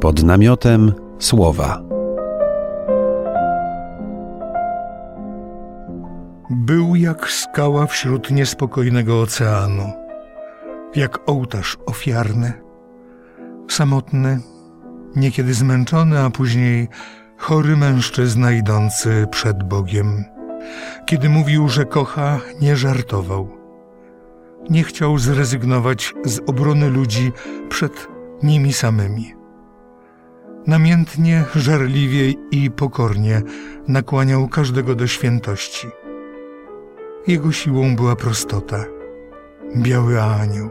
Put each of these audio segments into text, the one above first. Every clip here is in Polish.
pod namiotem słowa. Był jak skała wśród niespokojnego oceanu, jak ołtarz ofiarny, samotny, niekiedy zmęczony, a później chory mężczyzna idący przed Bogiem. Kiedy mówił, że kocha, nie żartował. Nie chciał zrezygnować z obrony ludzi przed nimi samymi. Namiętnie, żarliwie i pokornie nakłaniał każdego do świętości. Jego siłą była prostota, biały anioł,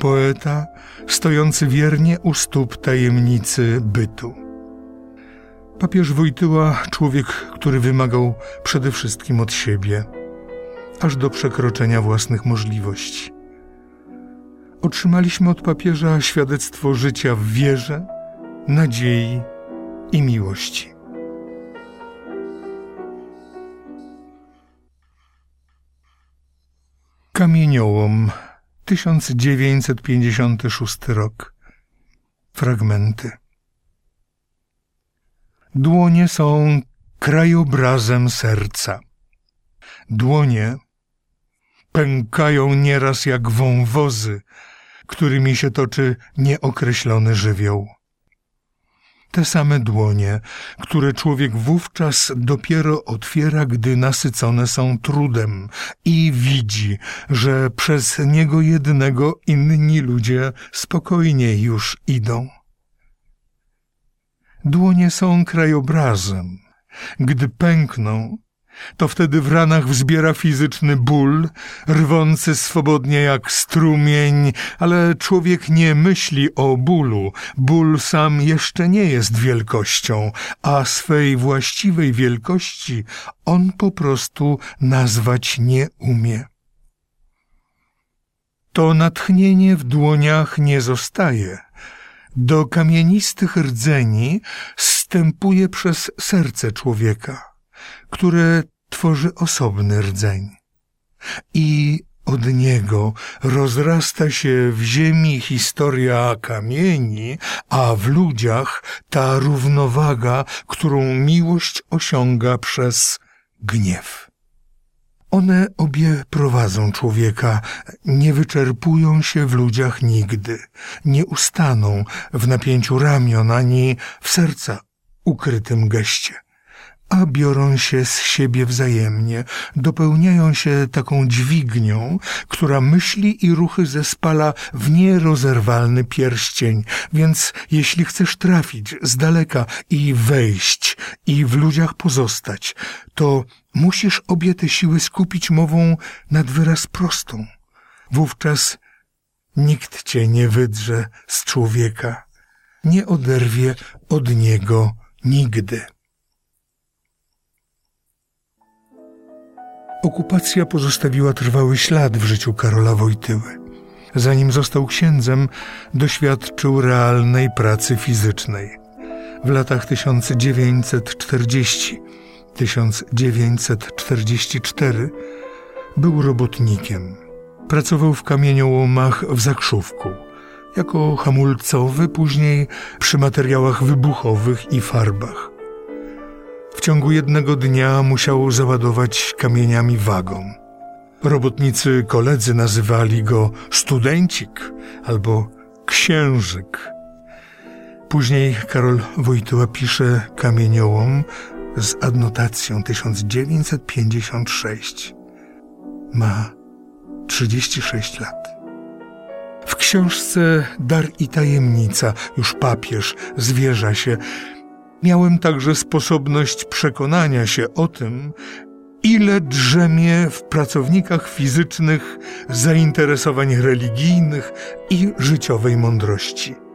poeta stojący wiernie u stóp tajemnicy bytu. Papież Wojtyła, człowiek, który wymagał przede wszystkim od siebie, aż do przekroczenia własnych możliwości. Otrzymaliśmy od papieża świadectwo życia w wierze, nadziei i miłości. Kamieniołom, 1956 rok. Fragmenty. Dłonie są krajobrazem serca. Dłonie pękają nieraz jak wąwozy, którymi się toczy nieokreślony żywioł te same dłonie, które człowiek wówczas dopiero otwiera, gdy nasycone są trudem i widzi, że przez niego jednego inni ludzie spokojnie już idą. Dłonie są krajobrazem. Gdy pękną, to wtedy w ranach wzbiera fizyczny ból, rwący swobodnie jak strumień, ale człowiek nie myśli o bólu. Ból sam jeszcze nie jest wielkością, a swej właściwej wielkości on po prostu nazwać nie umie. To natchnienie w dłoniach nie zostaje. Do kamienistych rdzeni stępuje przez serce człowieka które tworzy osobny rdzeń. I od niego rozrasta się w ziemi historia kamieni, a w ludziach ta równowaga, którą miłość osiąga przez gniew. One obie prowadzą człowieka, nie wyczerpują się w ludziach nigdy, nie ustaną w napięciu ramion ani w serca ukrytym geście a biorą się z siebie wzajemnie, dopełniają się taką dźwignią, która myśli i ruchy zespala w nierozerwalny pierścień. Więc jeśli chcesz trafić z daleka i wejść i w ludziach pozostać, to musisz obie te siły skupić mową nad wyraz prostą. Wówczas nikt cię nie wydrze z człowieka, nie oderwie od niego nigdy. Okupacja pozostawiła trwały ślad w życiu Karola Wojtyły. Zanim został księdzem, doświadczył realnej pracy fizycznej. W latach 1940-1944 był robotnikiem. Pracował w kamieniołomach w Zakrzówku, jako hamulcowy, później przy materiałach wybuchowych i farbach. W ciągu jednego dnia musiał załadować kamieniami wagon. Robotnicy koledzy nazywali go studencik albo księżyk. Później Karol Wojtyła pisze kamieniołom z adnotacją 1956. Ma 36 lat. W książce Dar i tajemnica już papież zwierza się Miałem także sposobność przekonania się o tym, ile drzemie w pracownikach fizycznych zainteresowań religijnych i życiowej mądrości.